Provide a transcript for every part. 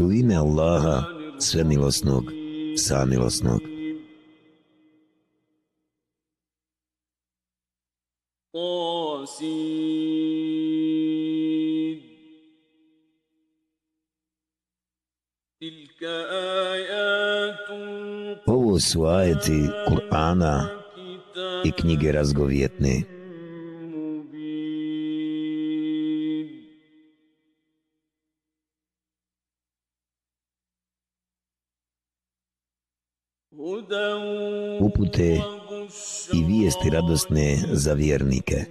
U ime Allaha, svemilosnog, samilosnog. Ovo su ajeti Kur'ana i knjige razgovjetne. Upute i vijesti radosne za vjernike.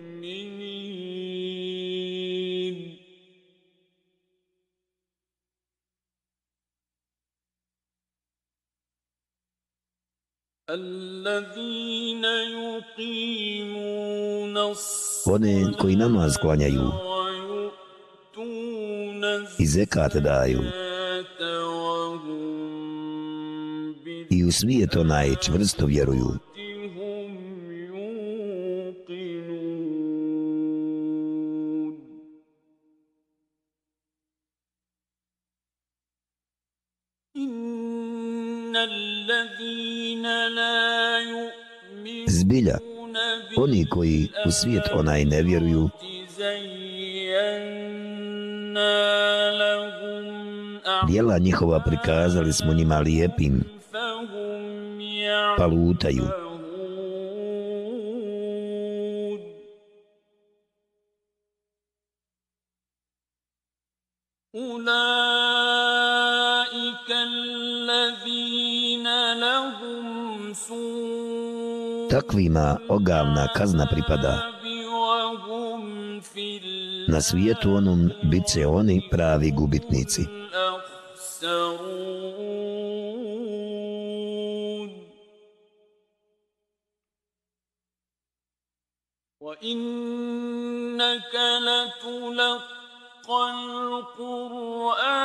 One koji namaz klanjaju i zekat daju i u svijet onaj čvrsto vjeruju. Zbilja, oni koji u svijet onaj ne vjeruju, dijela njihova prikazali smo njima lijepim, pa lutaju. Takvima ogavna kazna pripada. Na svijetu onom bit će oni pravi gubitnici.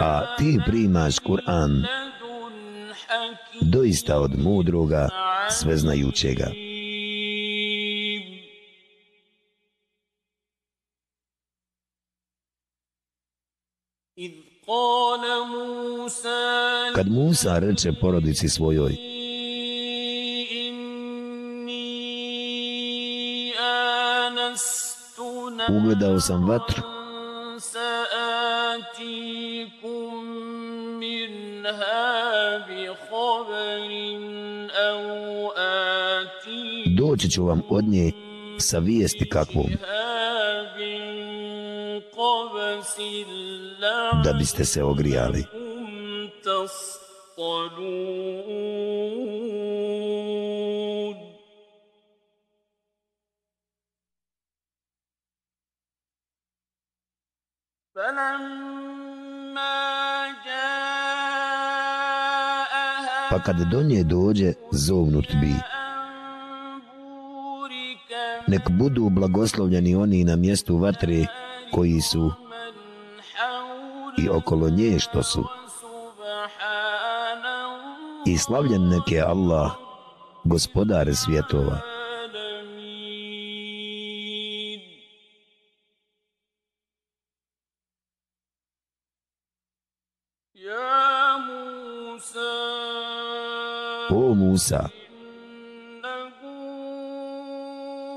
A ti primaš Kur'an doista od mudroga, sveznajućega. Kad Musa reče porodici svojoj, ugledao sam vatru, doći ću vam od nje sa vijesti kakvom. Da biste se ogrijali. Pa kad do nje dođe, zovnut bi. Nek budu blagoslovljeni oni na mjestu vatre koji su i okolo nje što su. I slavljen nek je Allah, gospodar svjetova. O Musa,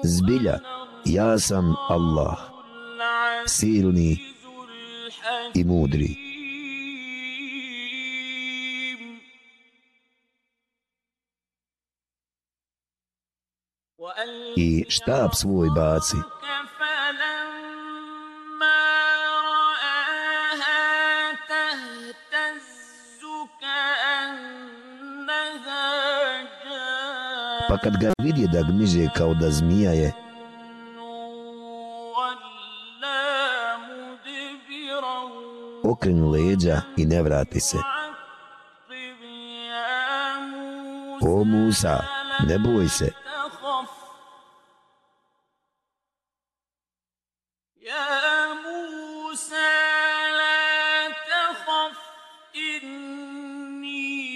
zbilja, ja sam Allah, silni i mudri. I štab svoj baci. Pa kad ga vidje da gmiže kao da zmija je, okrenu leđa i ne vrati se. O Musa, ne boj se.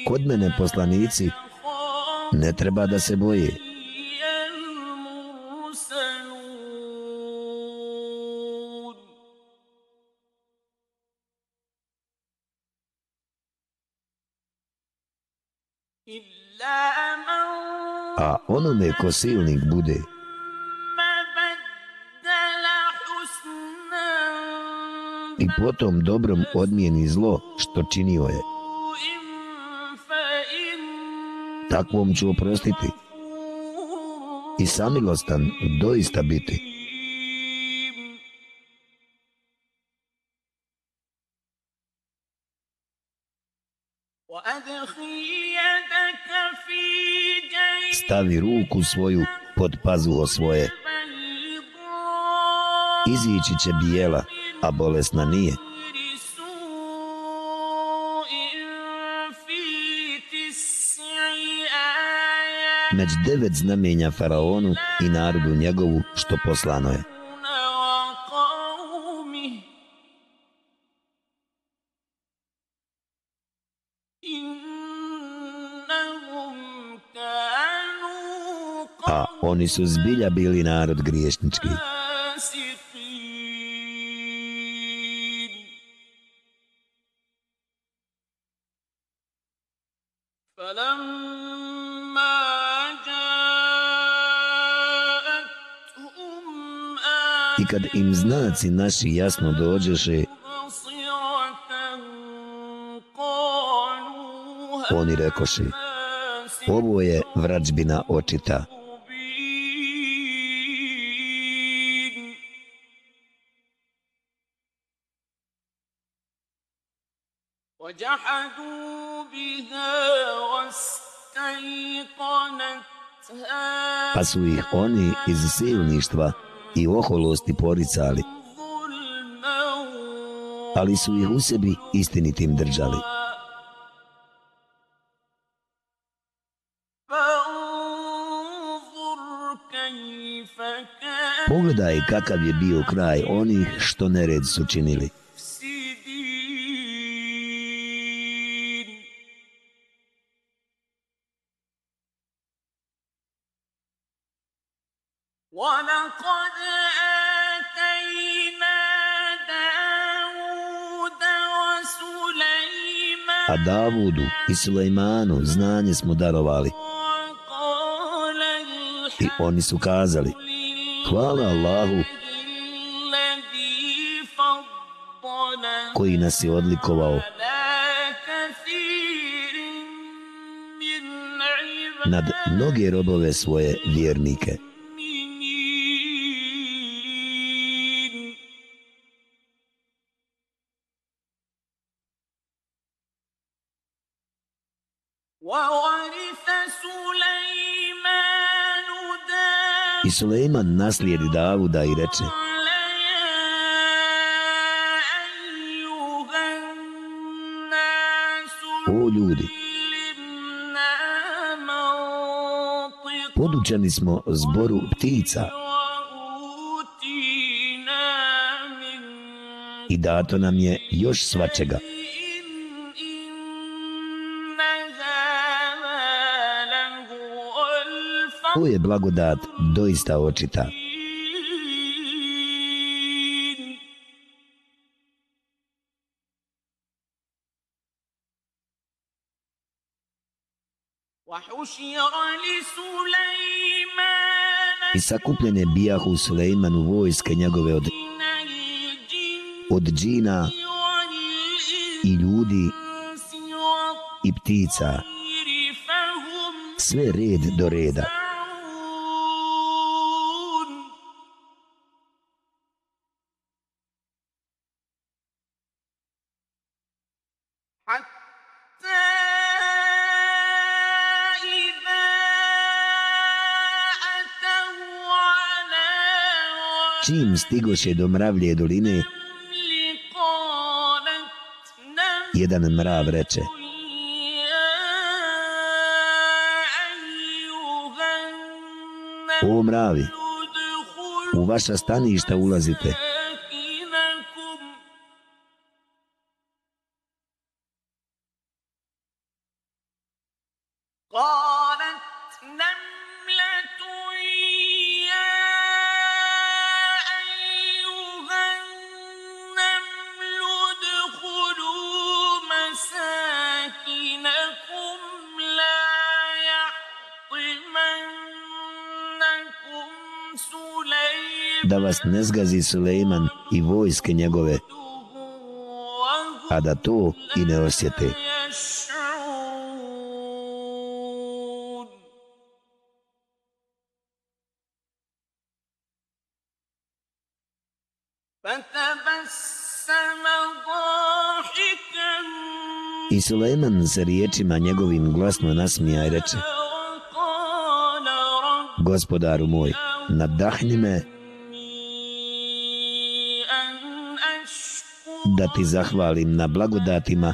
Kod mene poslanici ne treba da se boji. A onome ko silnik bude, I potom dobrom odmijeni zlo što činio je. Takvom ću oprostiti i samilostan doista biti. Stavi ruku svoju pod pazuho svoje. Izići će bijela, a bolesna nije. Među devet znamenja faraonu i narodu njegovu što poslano je. A oni su zbilja bili narod griješnički. Kad im znaci naši jasno dođeše, oni rekoše, ovo je vrađbina očita. Pa su ih oni iz silništva i oholosti poricali, ali su ih u sebi istinitim držali. Pogledaj kakav je bio kraj onih što nered su činili. A Davudu i Sulejmanu znanje smo darovali. I oni su kazali, hvala Allahu koji nas je odlikovao nad mnoge robove svoje vjernike. I Suleiman naslijedi Davuda i reče O ljudi, podučeni smo zboru ptica i dato nam je još svačega. To je blagodat doista očita. I sakupljene bijahu Sulejmanu vojske njegove od, od džina i ljudi i ptica. Sve red do reda. čim stigo do mravlje doline, jedan mrav reče, O mravi, u vaša staništa ulazite. Oh, that's. Da vas ne zgazi Suleiman i vojske njegove, a da to i ne osjete. I Suleiman se riječima njegovim glasno nasmija i reče Gospodaru moj, nadahni me da ti zahvalim na blagodatima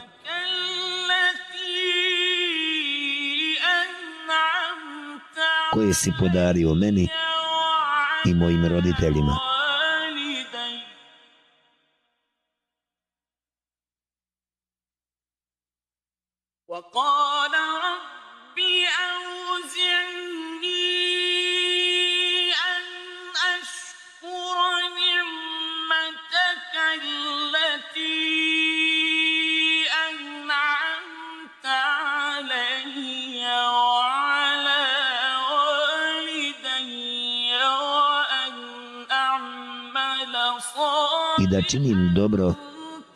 koje si podario meni i mojim roditeljima. Činim dobro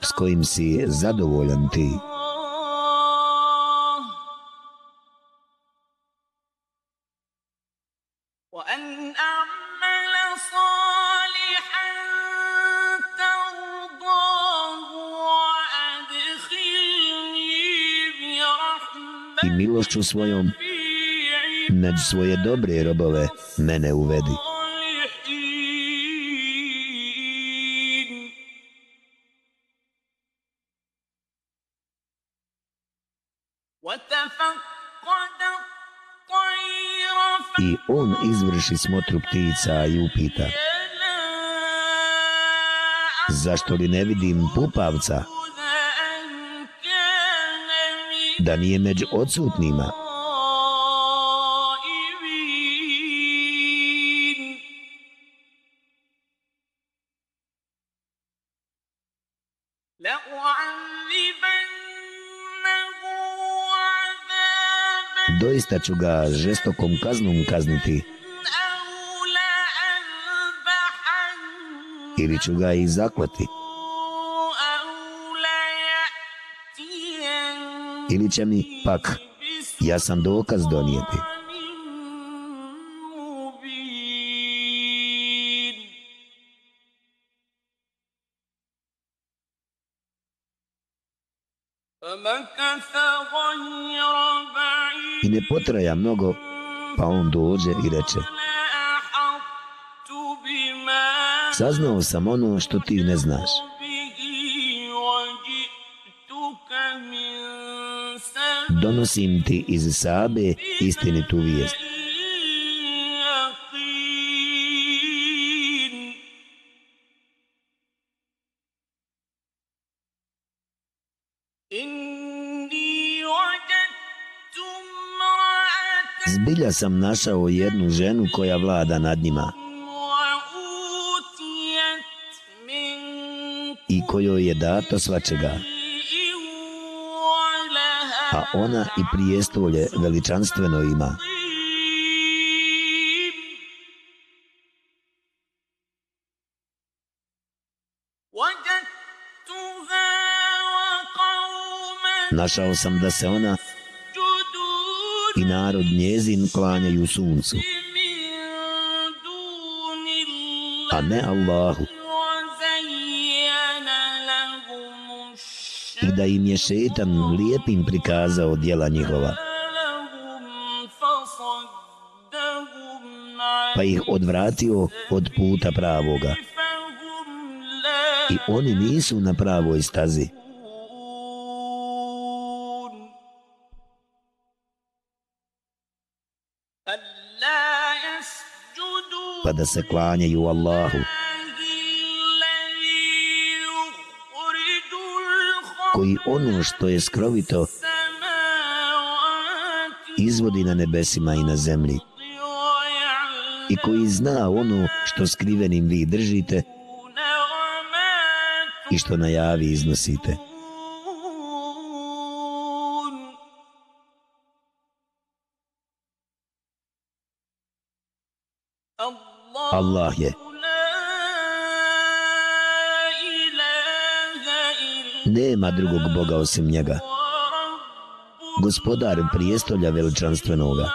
s kojim si zadovoljan ti. I milošću svojom, među svoje dobre robove, mene uvedi. On izvrši smotru ptica i upita Zašto li ne vidim pupavca? Da nije među odsutnima? Doista ću ga žestokom kaznom kazniti. Ili ću ga i zaklati. Ili će mi pak, ja sam dokaz donijeti. I ne potraja mnogo, pa on dođe i reče Saznao sam ono što ti ne znaš. Donosim ti iz Sabe istinitu vijest. Zbilja sam našao jednu ženu koja vlada nad njima i kojoj je dato svačega. A ona i prijestolje veličanstveno ima. Našao sam da se ona i narod njezin klanjaju suncu, a ne Allahu. I da im je šetan lijepim prikazao djela njihova, pa ih odvratio od puta pravoga. I oni nisu na pravoj stazi. Pa da se klanjaju Allahu. Koji ono što je skrovito izvodi na nebesima i na zemlji. I koji zna ono što skrivenim vi držite i što na javi iznosite. Allah je. Nema drugog Boga osim njega. Gospodar prijestolja veličanstvenoga.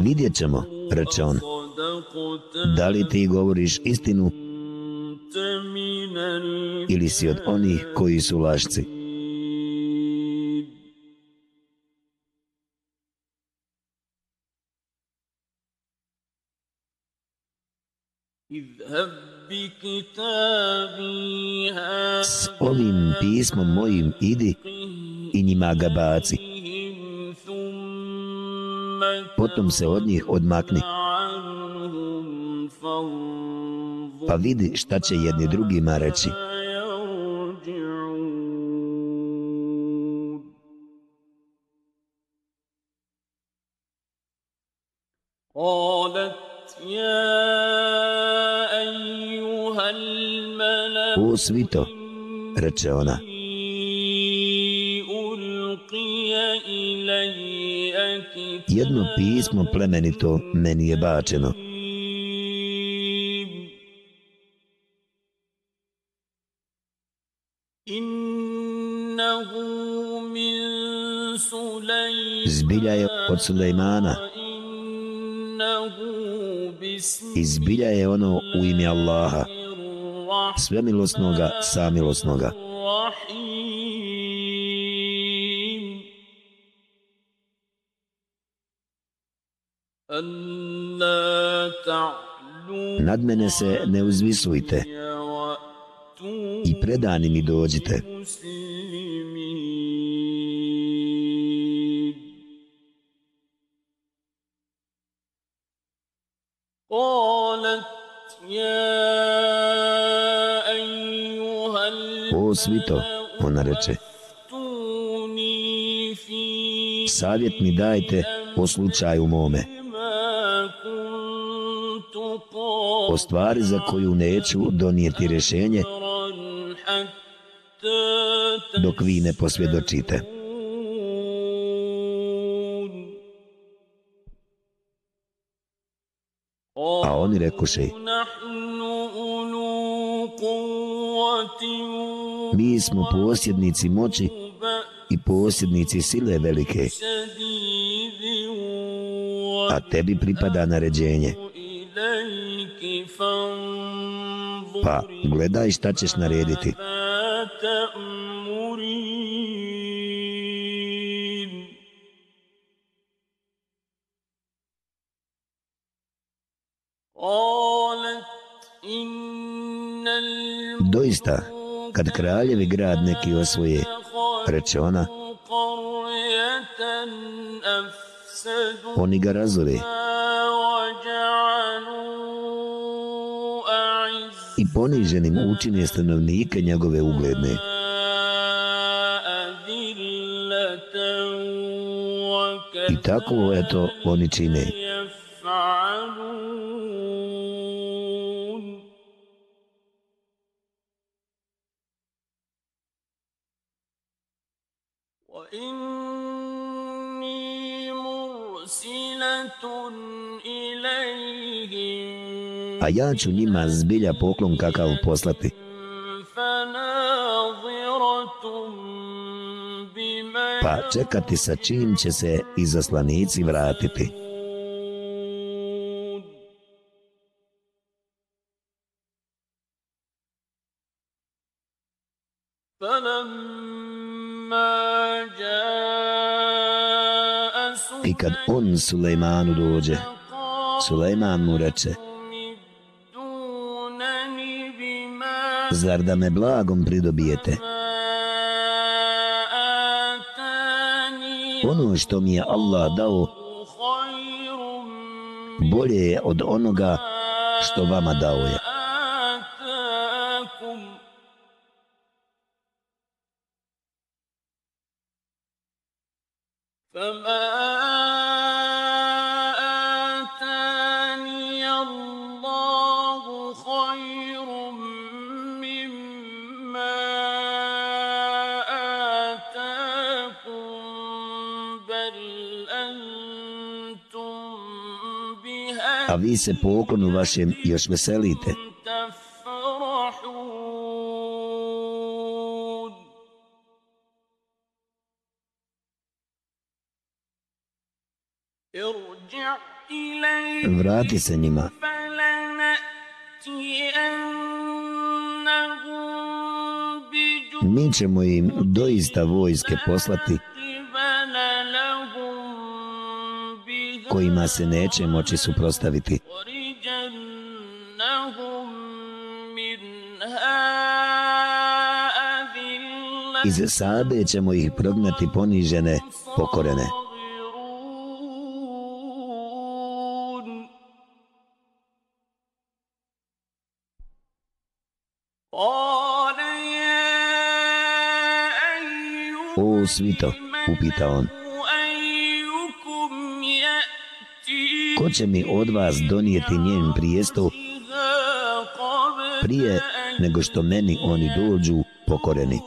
Vidjet ćemo, reče on. Da li ti govoriš istinu? Ili si od onih koji su lažci. S ovim pismom mojim idi i njima ga baci. Potom se od njih odmakni. Pa vidi šta će jedni drugima reći. O svito, reče ona, jedno pismo plemenito meni je bačeno. Zbilja je od Sulejmana. I zbilja je ono u ime Allaha, svemilosnoga, samilosnoga. Nad mene se ne uzvisujte i predani mi dođite. O svito, ona reče, savjet mi dajte o slučaju mome. O stvari za koju neću donijeti rješenje dok vi ne posvjedočite. A oni rekoše, mi smo posjednici moći i posjednici sile velike, a tebi pripada naređenje. Pa gledaj šta ćeš narediti. Doista, kad kraljevi grad neki osvoje, reče ona, oni ga razore i poniženim učine stanovnike njegove ugledne. I tako, eto, oni čine. A ja ću njima zbilja poklon kakav poslati. Pa čekati sa čim će se izaslanici vratiti. kad on Sulejmanu dođe. Sulejman mu reče, Zar da me blagom pridobijete? Ono što mi je Allah dao, bolje je od onoga što vama dao je. Amen. A vi se poklonu vašem još veselite. Vrati se njima. Mi ćemo im doista vojske poslati kojima se neće moći suprostaviti. Iz Sabe ćemo ih prognati ponižene, pokorene. O svito, upita on. Ko će mi od vas donijeti njen prijestup prije nego što meni oni dođu pokoreni?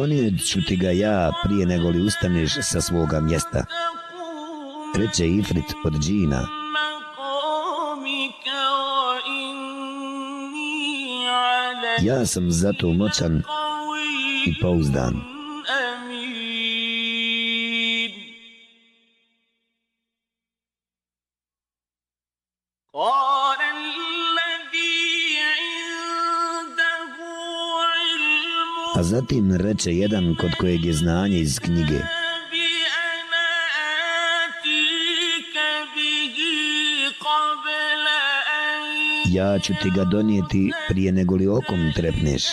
Sklonit ću ti ga ja prije nego li ustaneš sa svoga mjesta. Reče Ifrit od džina. Ja sam zato moćan i pouzdan. Zatim reče jedan kod kojeg je znanje iz knjige. Ja ću ti ga donijeti prije nego li okom trepneš.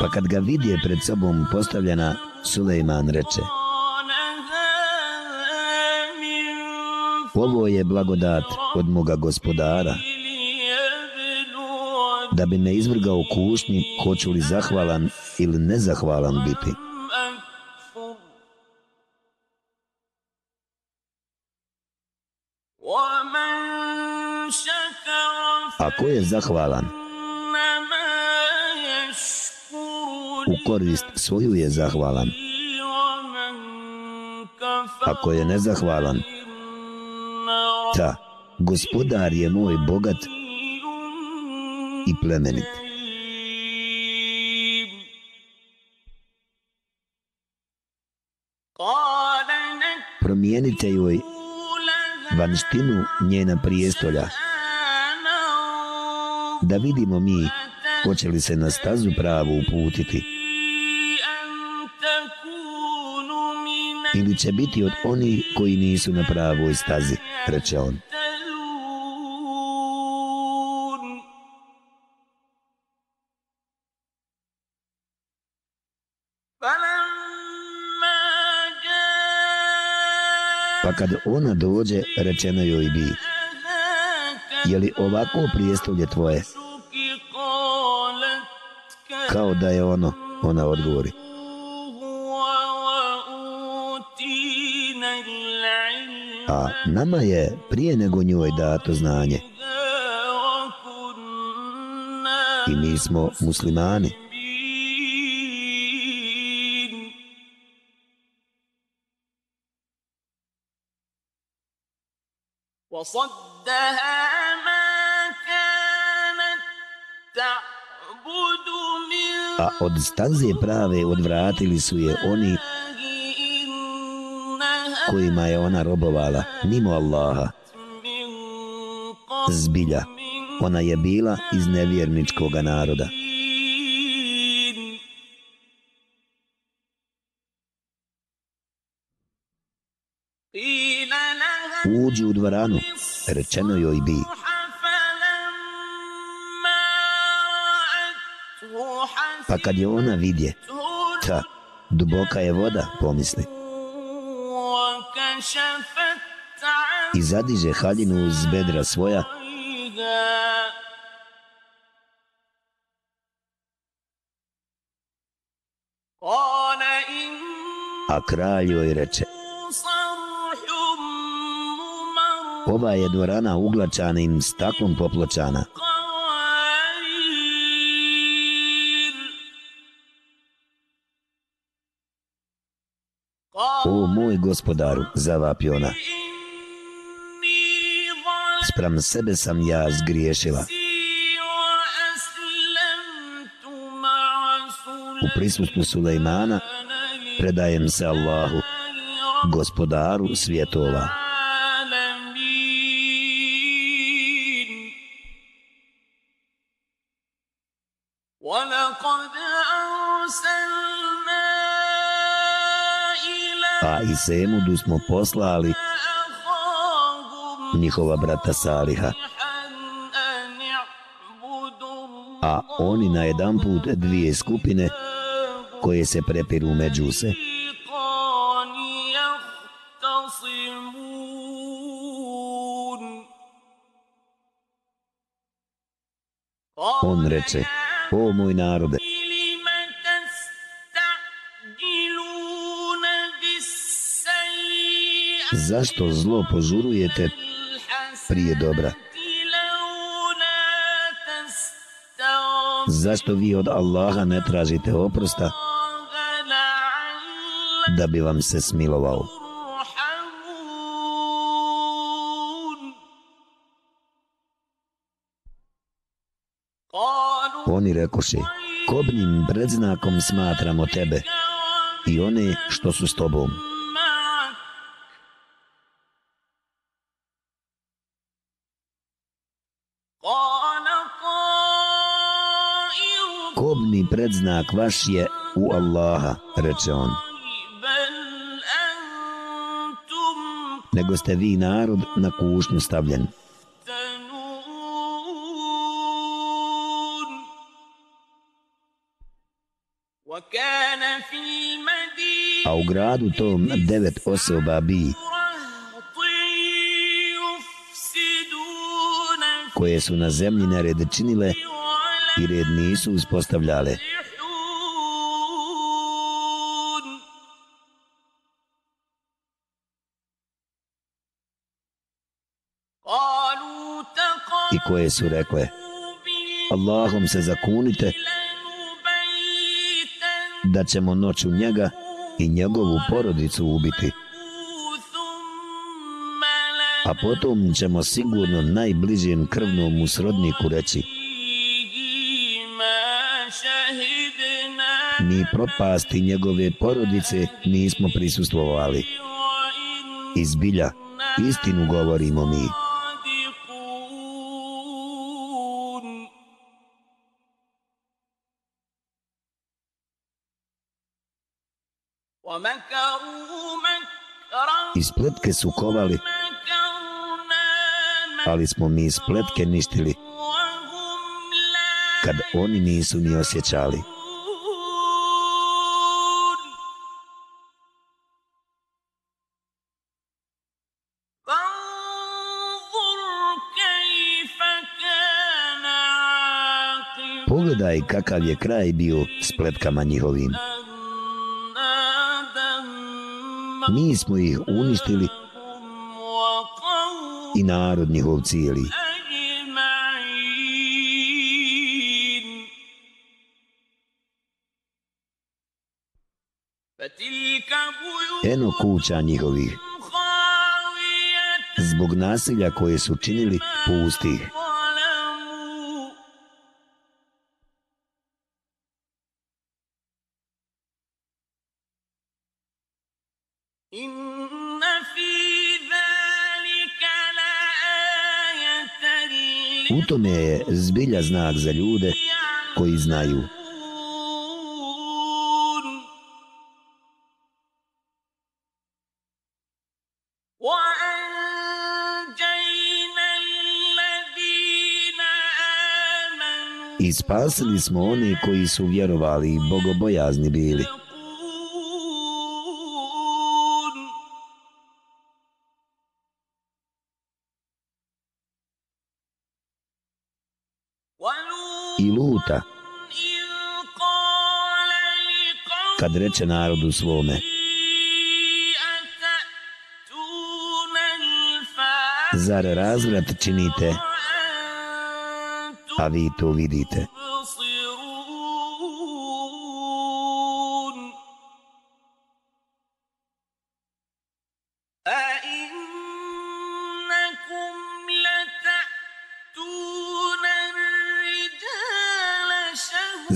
Pa kad ga vidje pred sobom postavljena, Sulejman reče Ovo je blagodat od moga gospodara da bi me izvrgao kušnji hoću li zahvalan ili nezahvalan biti. A ko je zahvalan? U korist svoju je zahvalan. Ako je nezahvalan, ta, gospodar je moj bogat i plemenit. Promijenite joj vanštinu njena prijestolja da vidimo mi hoće li se na stazu pravu uputiti ili će biti od onih koji nisu na pravoj stazi, reče on. Pa kad ona dođe, rečeno joj bi, je li ovako prijestolje tvoje? Kao da je ono, ona odgovori. A nama je prije nego njoj dato znanje. I mi smo muslimani. A od staze prave odvratili su je oni kojima je ona robovala, mimo Allaha. Zbilja, ona je bila iz nevjerničkog naroda. Uđi u dvoranu, rečeno joj bi. Pa kad je ona vidje, ta duboka je voda, pomisli i zadiže haljinu uz bedra svoja. a kralj joj reče ova je dvorana uglačanim staklom popločana O moj gospodaru, zavapio ona, spram sebe sam ja zgriješila. U prisustvu Sulejmana predajem se Allahu, gospodaru svjetova. I Semudu smo poslali njihova brata Saliha. A oni na jedan put dvije skupine koje se prepiru među se. On reče, o moj narode, zašto zlo požurujete prije dobra? Zašto vi od Allaha ne tražite oprosta da bi vam se smilovao? Oni rekoše, kobnim predznakom smatramo tebe i one što su s tobom. Predznak vaš je u Allaha, reče on. Nego ste vi narod na kušnju stavljen. A u gradu tom devet osoba bi koje su na zemlji nared činile i red nisu uspostavljale. I koje su rekle, Allahom se zakunite da ćemo noću njega i njegovu porodicu ubiti. A potom ćemo sigurno najbližem krvnom usrodniku reći ni propasti njegove porodice nismo prisustvovali. Izbilja, istinu govorimo mi. I spletke su kovali, ali smo mi spletke ništili, kad oni nisu ni osjećali. Pogledaj kakav je kraj bio spletkama njihovim. Mi smo ih uništili i narod njihov cijeli. Eno kuća njihovih. Zbog nasilja koje su činili, pustih. U tome je zbilja znak za ljude koji znaju. I spasili smo one koji su vjerovali i bogobojazni bili. Puta. kad reče narodu svome Zar razvrat činite, a vi to vidite?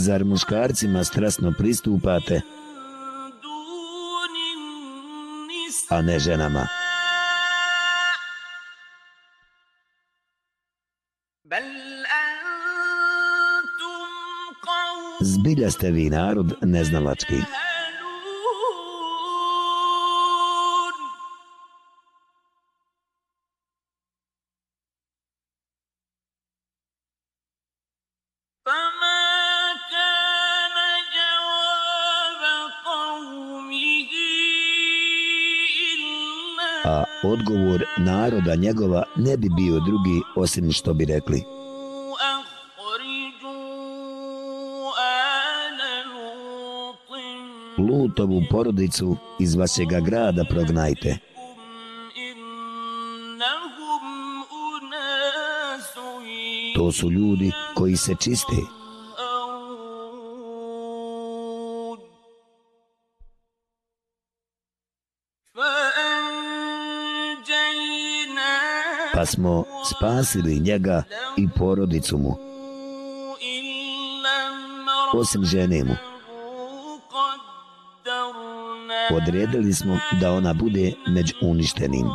Zar muškarcima strasno pristupate, a ne ženama? Zbilja ste vi narod neznalački. Naroda njegova ne bi bio drugi osim što bi rekli. Lutovu porodicu iz vašega grada prognajte. To su ljudi koji se čiste. Smo spasili njega i porodicu mu. Osim žene mu. Odredili smo da ona bude među uništenim.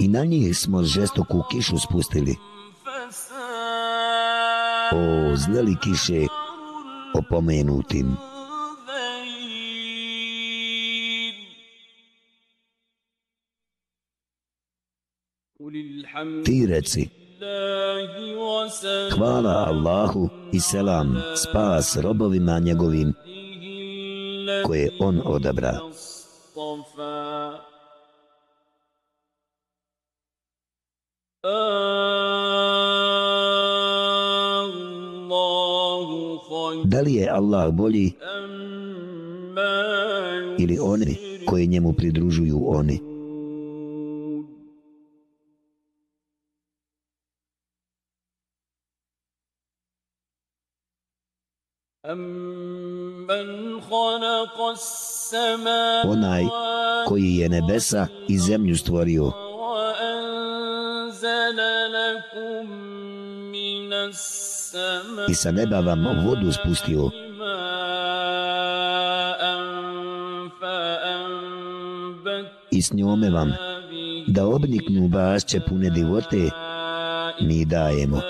I na njih smo žestoku kišu spustili. O, znali kiše opomenutim. Ti reci, hvala Allahu i selam, spas robovima njegovim koje on odabra. Da li je Allah bolji ili oni koji njemu pridružuju oni? Onaj koji je nebesa i zemlju stvorio i sa neba vam vodu spustio i s njome vam da obniknu bašće pune divote mi dajemo.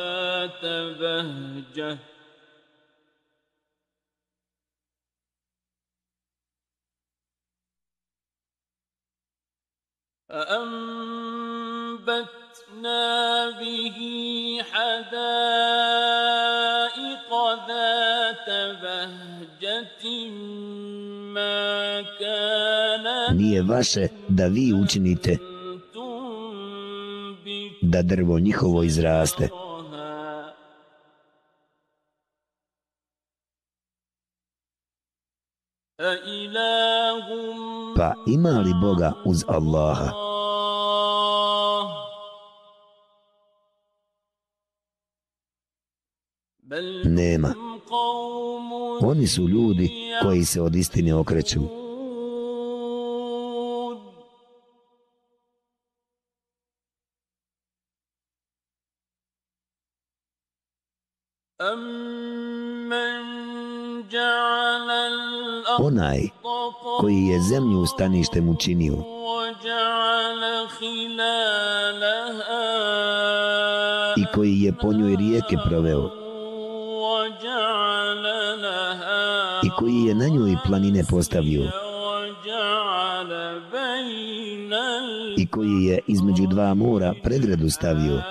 فأنبتنا به حدائق ذات بهجة ما كان Nije vaše da vi učinite da drvo njihovo izraste. Pa ima li Boga uz Allaha? Nema. Oni su ljudi koji se od istine okreću. Onaj koji je zemlju staništem učinio i koji je po njoj rijeke proveo i koji je na njoj planine postavio i koji je između dva mora pregradu stavio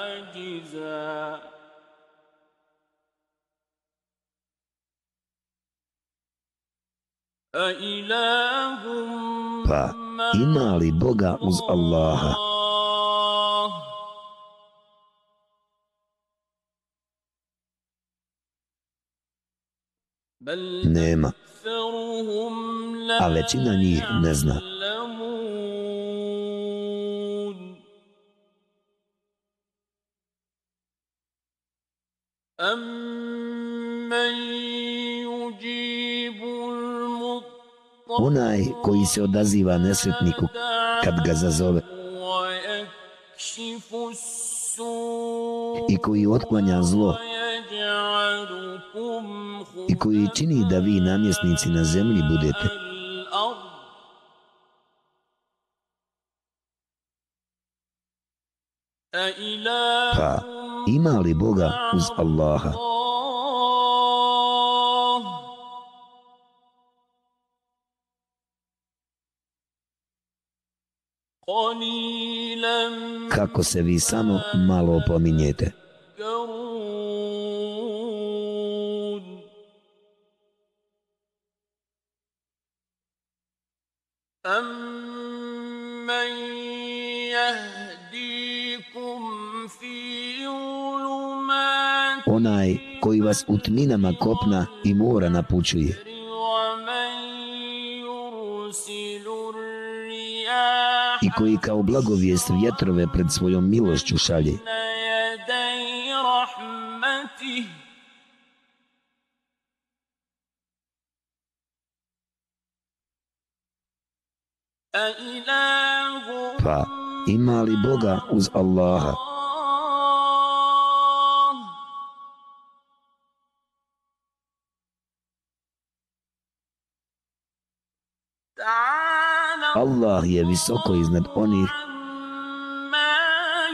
Pa, ima li Boga uz Allaha? Nema. A većina njih ne zna. Onaj koji se odaziva nesretniku kad ga zazove i koji otklanja zlo i koji čini da vi namjesnici na zemlji budete. Pa, ima li Boga uz Allaha? Kako se vi samo malo pominjete? onaj koji vas u tminama kopna i mora napućuje. I koji kao blagovijest vjetrove pred svojom milošću šalje. Pa, ima li Boga uz Allaha? Allah je visoko iznad onih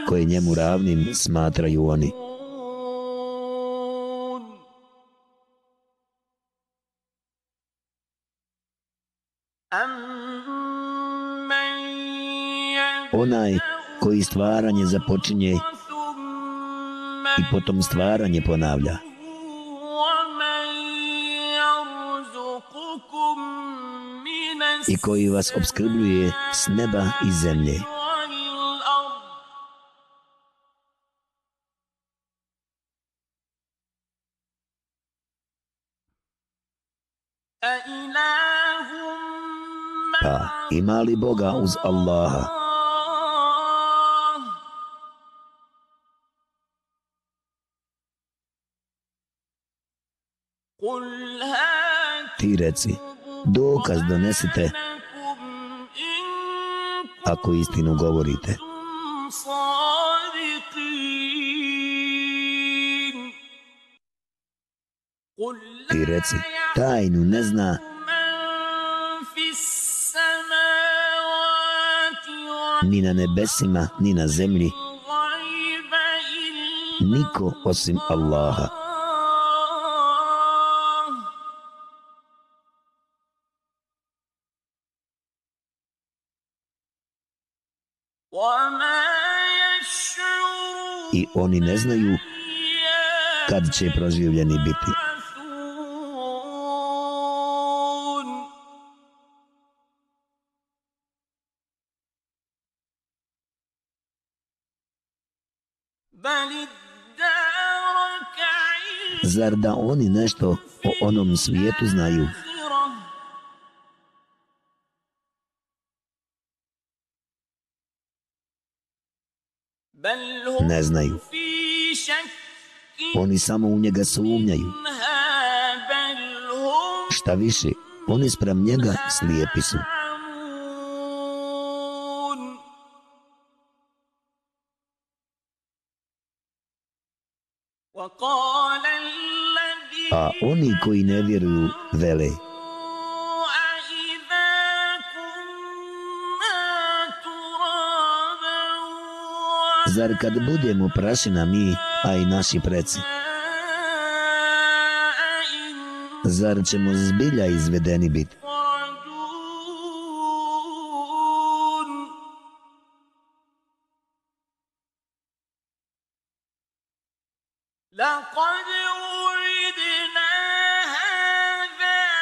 koje njemu ravnim smatraju oni. Onaj koji stvaranje započinje i potom stvaranje ponavlja. i koji vas obskrbljuje s neba i zemlje. Pa ima li Boga uz Allaha? Ti reci, dokaz donesite ako istinu govorite. Ti reci, tajnu ne zna ni na nebesima, ni na zemlji, niko osim Allaha. I oni ne znaju kad će proživljeni biti. Zar da oni nešto o onom svijetu znaju? Ne znaju. Oni samo u njega sumnjaju. Šta više, oni sprem njega slijepi su. A oni koji ne vjeruju, vele, Zar kad budemo prašina mi, a i naši preci? Zar ćemo zbilja izvedeni biti?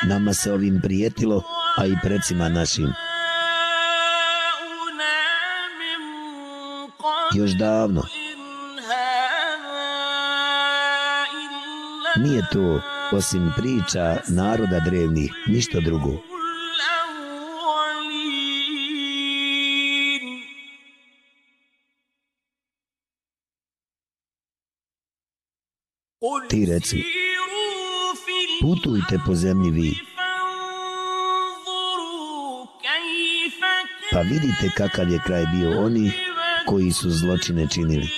Nama se ovim prijetilo, a i precima našim. Još davno. Nije to, osim priča naroda drevnih, ništa drugo. Ti reci, putujte po zemlji vi, pa vidite kakav je kraj bio oni koji su zločine činili.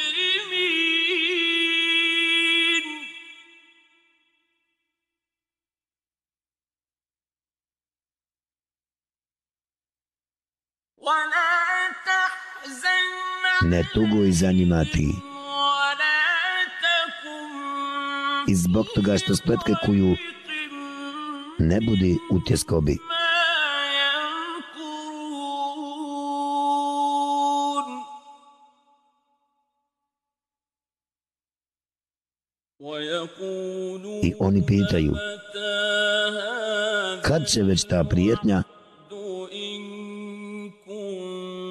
Ne tuguj za njima ti. I zbog toga što spletke kuju ne budi u tjeskobi. I oni pitaju, kad će već ta prijetnja,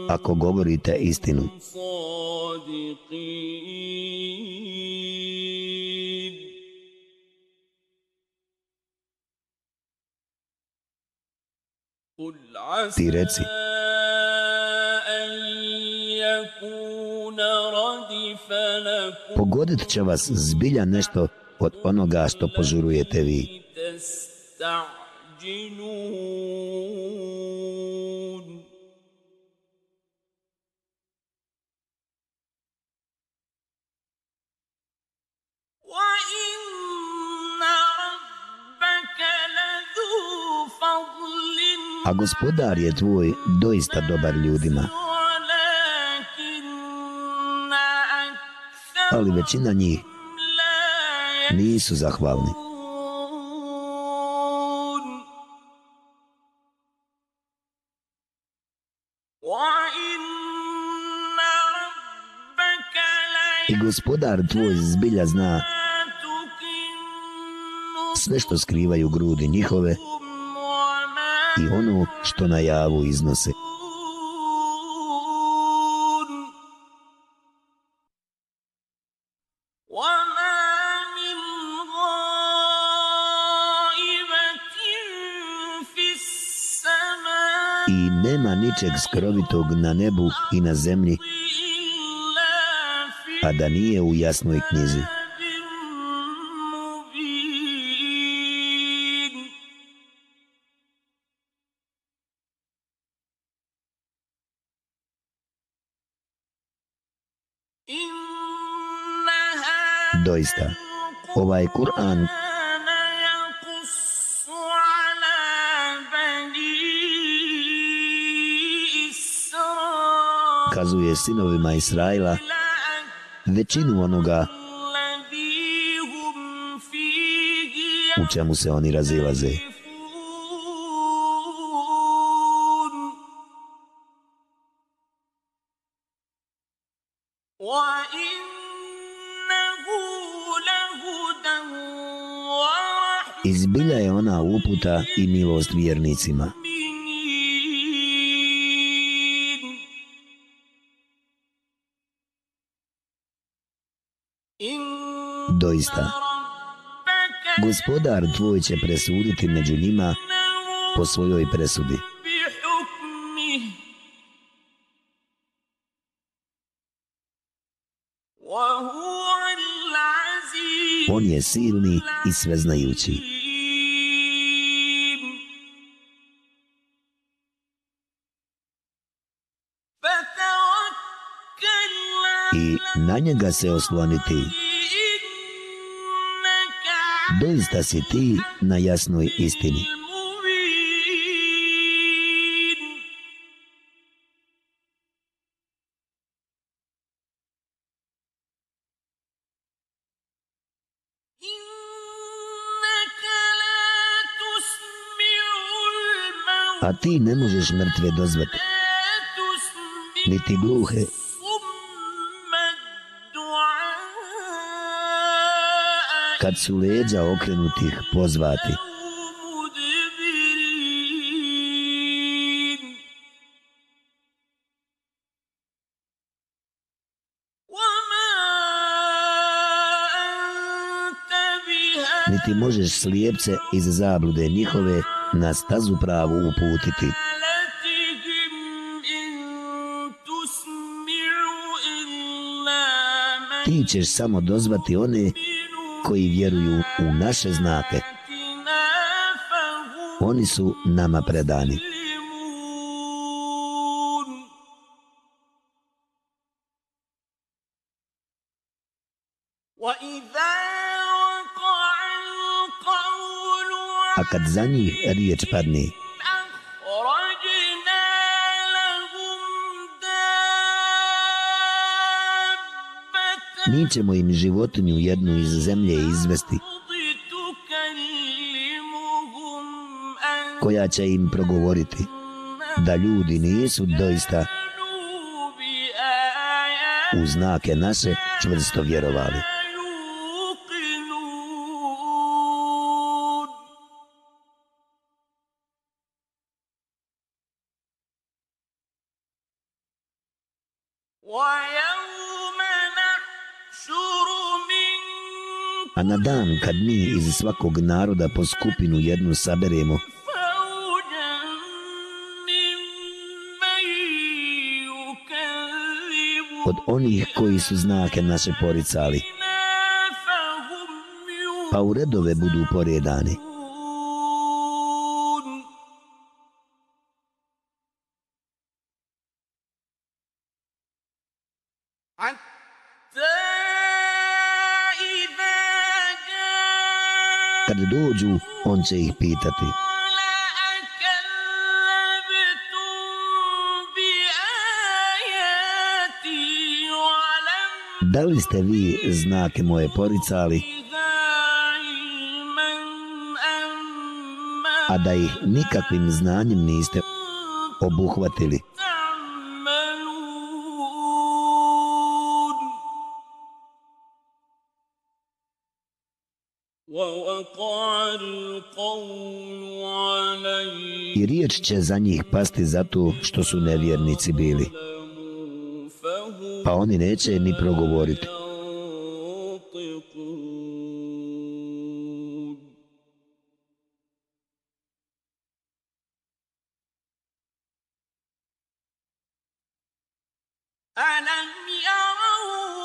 ako govorite istinu? Ti reci, pogodit će vas zbilja nešto od onoga što pozorujete vi. A gospodar je tvoj doista dobar ljudima. Ali većina njih nisu zahvalni. I gospodar tvoj zbilja zna sve što skrivaju grudi njihove i ono što na javu iznose. Ničeg skrovitog na nebu i na zemlji, a da nije u jasnoj knjizi. Doista, ovaj Kur'an kazuje sinovima Israila većinu onoga u čemu se oni razilaze. Izbilja je ona uputa i milost vjernicima. Doista, gospodar tvoj će presuditi među njima po svojoj presudi. On je silni i sveznajući. I na njega se osloniti. Doista si ti na jasnoj istini. a ti ne možeš mrtve dozvati, niti gluhe. kad su leđa okrenutih pozvati. Niti možeš slijepce iz zablude njihove na stazu pravu uputiti. Ti ćeš samo dozvati one koji vjeruju u naše znake. Oni su nama predani. A kad za njih riječ padne, mi ćemo im životinju jednu iz zemlje izvesti, koja će im progovoriti da ljudi nisu doista u znake naše čvrsto vjerovali. A na dan kad mi iz svakog naroda po skupinu jednu saberemo, od onih koji su znake naše poricali, pa u redove budu poredani. Kad dođu, on će ih pitati. Da li ste vi znake moje poricali, a da ih nikakvim znanjem niste obuhvatili? I riječ će za njih pasti zato što su nevjernici bili pa oni neće ni progovoriti.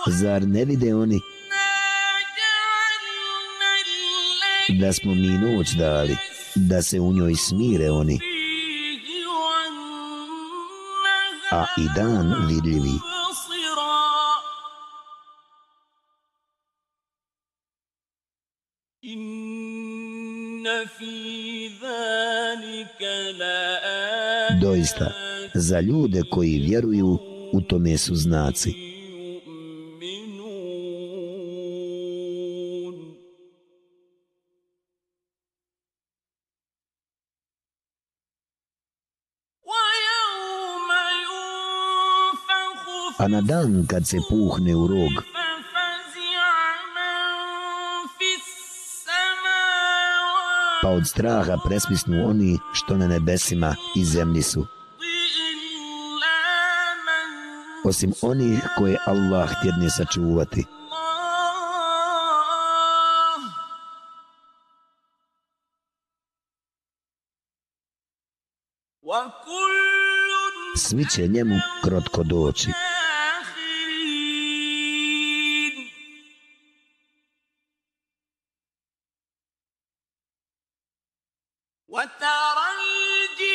Zar ne vide oni da smo mi noć dali, da se u njoj smire oni, a i dan vidljivi. Doista, za ljude koji vjeruju, u tome su znaci. A na dan kad se puhne u rog, pa od straha presmisnu oni što na nebesima i zemlji su. Osim oni koje Allah tjedne sačuvati. Svi će njemu krotko doći.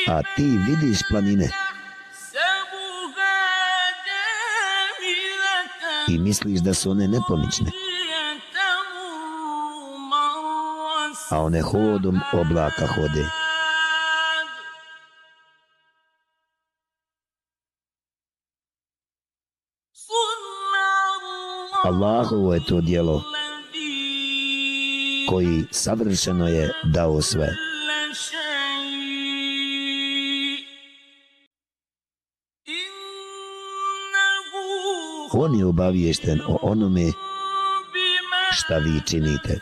A ti vidiš planine. I misliš da su one nepomične. A one hodom oblaka hode. Allahovo je to dijelo koji savršeno je dao sve. On je obaviješten o onome šta vi činite.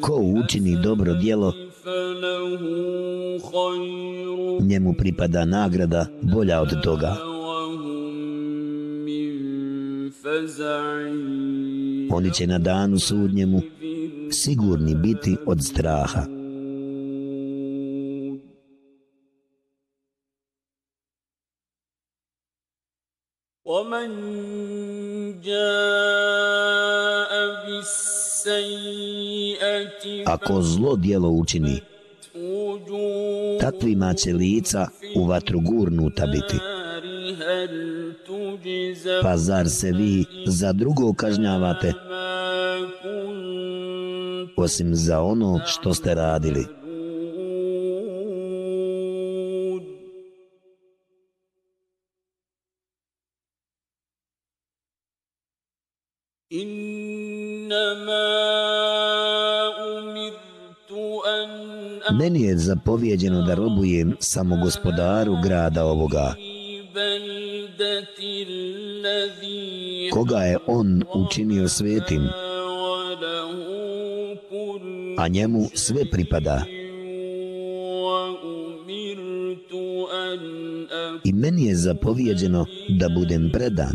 Ko učini dobro djelo, njemu pripada nagrada bolja od toga. Oni će na danu sudnjemu sigurni biti od straha. Ako zlo dijelo učini, takvima će lica u vatru gurnuta biti. Pa zar se vi za drugo kažnjavate, osim za ono što ste radili? Meni je zapovjeđeno da robujem samo gospodaru grada ovoga. Koga je on učinio svetim, a njemu sve pripada. I meni je zapovjeđeno da budem predan.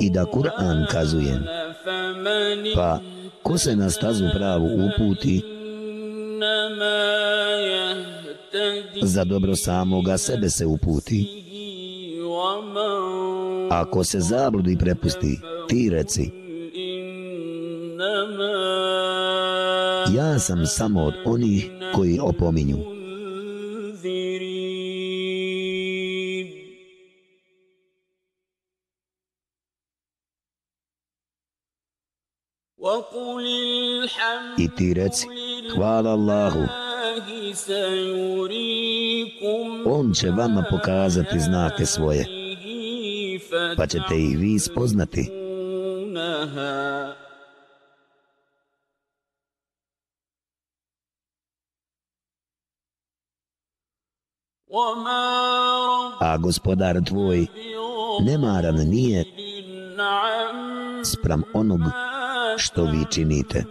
I da Kur'an kazujem. Pa, ko se na stazu pravu uputi, za dobro samoga sebe se uputi. Ako se zabludi prepusti, ti reci, ja sam samo od onih koji opominju. I ti reci, hvala Allahu, On će vama pokazati znake svoje, pa ćete ih vi spoznati. A gospodar tvoj nemaran nije spram onog što vi činite.